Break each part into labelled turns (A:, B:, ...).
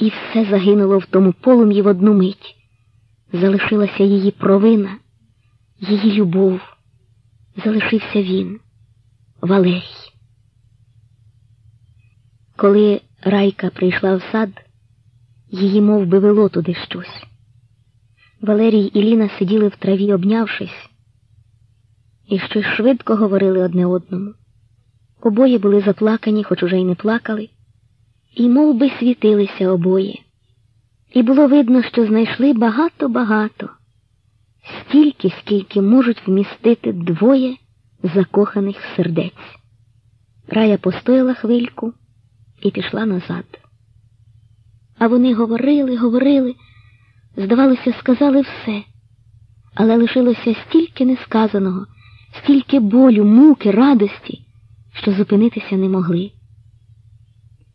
A: І все загинуло в тому полум'ї в одну мить. Залишилася її провина, її любов. Залишився він, Валерій. Коли Райка прийшла в сад, її мов би вело туди щось. Валерій і Ліна сиділи в траві, обнявшись, і щось швидко говорили одне одному. Обоє були заплакані, хоч уже й не плакали, і мов би, світилися обоє. І було видно, що знайшли багато-багато, стільки, скільки можуть вмістити двоє закоханих сердець. Рая постояла хвильку і пішла назад. А вони говорили, говорили, здавалося, сказали все, але лишилося стільки несказаного, стільки болю, муки, радості, що зупинитися не могли.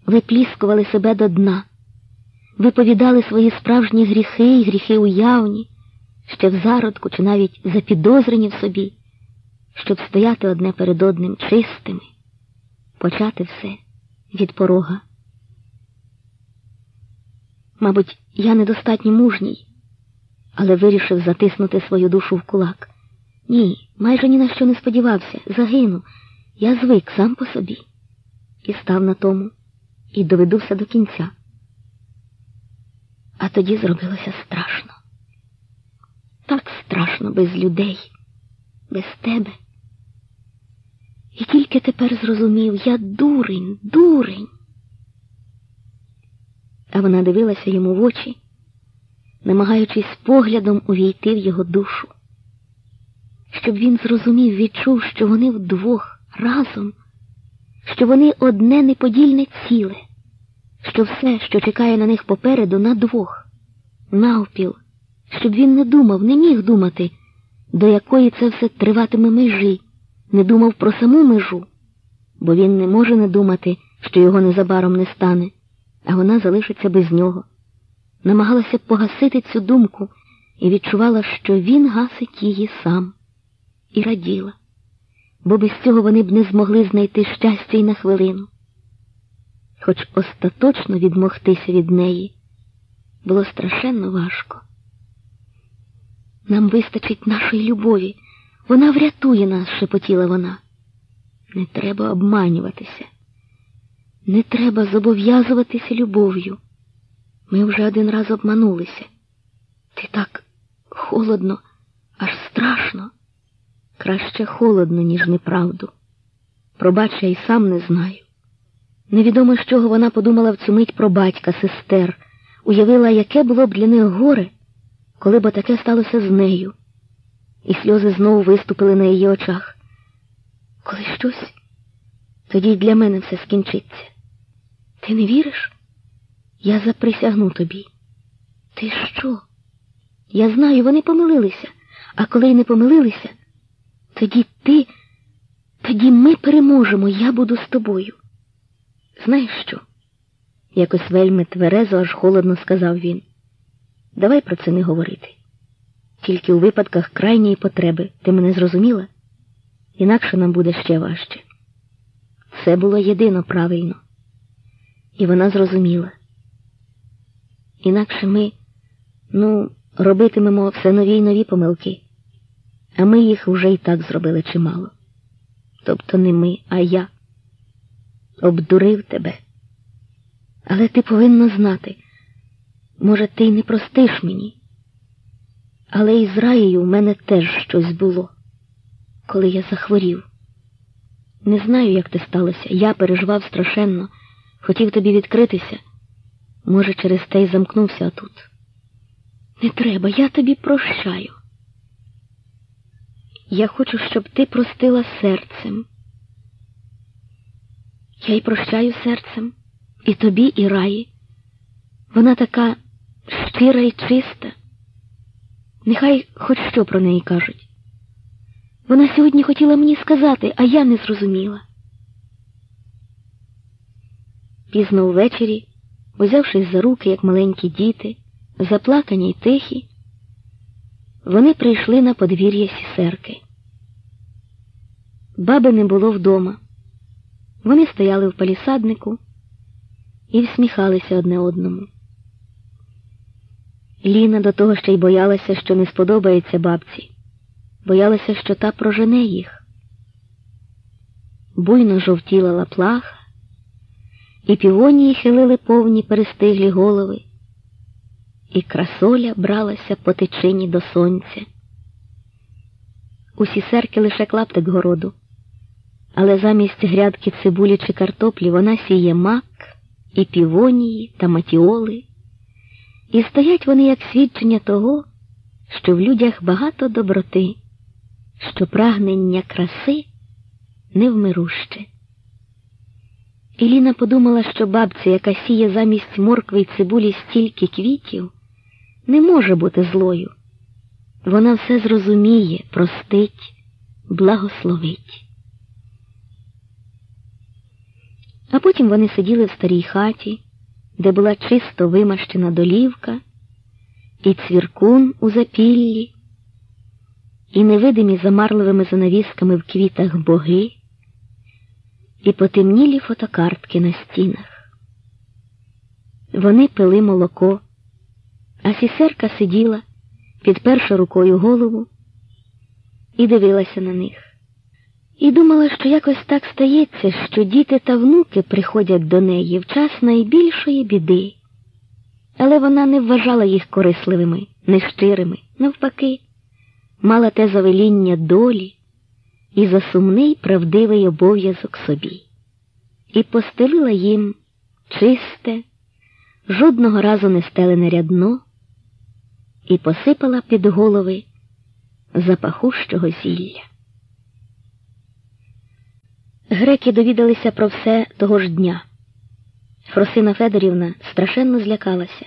A: Випліскували себе до дна, виповідали свої справжні гріхи і гріхи уявні, ще в зародку чи навіть запідозрені в собі, щоб стояти одне перед одним чистими, почати все від порога. Мабуть, я недостатньо мужній, але вирішив затиснути свою душу в кулак. Ні, майже ні на що не сподівався, загину. Я звик сам по собі. І став на тому, і доведу все до кінця. А тоді зробилося страшно. Так страшно без людей, без тебе. І тільки тепер зрозумів я дурень, дурень. А вона дивилася йому в очі, намагаючись поглядом увійти в його душу, щоб він зрозумів, відчув, що вони вдвох разом, що вони одне неподільне ціле, що все, що чекає на них попереду, на двох, навпіл, щоб він не думав, не міг думати, до якої це все триватиме межі, не думав про саму межу, бо він не може не думати, що його незабаром не стане а вона залишиться без нього. Намагалася погасити цю думку і відчувала, що він гасить її сам, і раділа, бо без цього вони б не змогли знайти щастя й на хвилину. Хоч остаточно відмогтися від неї було страшенно важко. Нам вистачить нашої любові, вона врятує нас, шепотіла вона. Не треба обманюватися. Не треба зобов'язуватися любов'ю. Ми вже один раз обманулися. Ти так холодно, аж страшно. Краще холодно, ніж неправду. Пробач, я й сам не знаю. Невідомо, з чого вона подумала в цю мить про батька, сестер, уявила, яке було б для них горе, коли б таке сталося з нею. І сльози знову виступили на її очах. Коли щось, тоді й для мене все скінчиться. Ти не віриш? Я заприсягну тобі. Ти що? Я знаю, вони помилилися, а коли й не помилилися, тоді ти, тоді ми переможемо, я буду з тобою. Знаєш що? Якось вельми тверезо, аж холодно сказав він. Давай про це не говорити. Тільки у випадках крайньої потреби ти мене зрозуміла? Інакше нам буде ще важче. Це було єдино правильно. І вона зрозуміла. Інакше ми, ну, робитимемо все нові й нові помилки, а ми їх вже і так зробили чимало. Тобто не ми, а я обдурив тебе. Але ти повинна знати, може, ти й не простиш мені, але і з раєю в мене теж щось було, коли я захворів. Не знаю, як це сталося. Я переживав страшенно. Хотів тобі відкритися. Може, через те й замкнувся тут. Не треба, я тобі прощаю. Я хочу, щоб ти простила серцем. Я й прощаю серцем і тобі, і раї. Вона така щира і чиста. Нехай хоч що про неї кажуть. Вона сьогодні хотіла мені сказати, а я не зрозуміла. Пізно ввечері, узявшись за руки, як маленькі діти, заплакані й тихі, вони прийшли на подвір'я сісерки. Баби не було вдома. Вони стояли в палісаднику і всміхалися одне одному. Ліна до того ще й боялася, що не сподобається бабці, боялася, що та прожене їх. Буйно жовтіла лаплаха, і півонії хилили повні перестиглі голови, і красоля бралася по течині до сонця. Усі серки лише клаптик городу, але замість грядки цибулі чи картоплі вона сіє мак і півонії та матіоли, і стоять вони як свідчення того, що в людях багато доброти, що прагнення краси невмируще. Іліна подумала, що бабця, яка сіє замість моркви й цибулі стільки квітів, не може бути злою. Вона все зрозуміє, простить, благословить. А потім вони сиділи в старій хаті, де була чисто вимащена долівка, і цвіркун у запіллі, і невидимі замарливими занавісками в квітах боги, і потемнілі фотокартки на стінах. Вони пили молоко, а сісерка сиділа, підперши рукою голову, і дивилася на них. І думала, що якось так стається, що діти та внуки приходять до неї в час найбільшої біди. Але вона не вважала їх корисливими, нещирими, навпаки, мала те завеління долі і за сумний правдивий обов'язок собі, і постелила їм чисте, жодного разу не стелене рядно, і посипала під голови запахущого зілля. Греки довідалися про все того ж дня. Фросина Федорівна страшенно злякалася.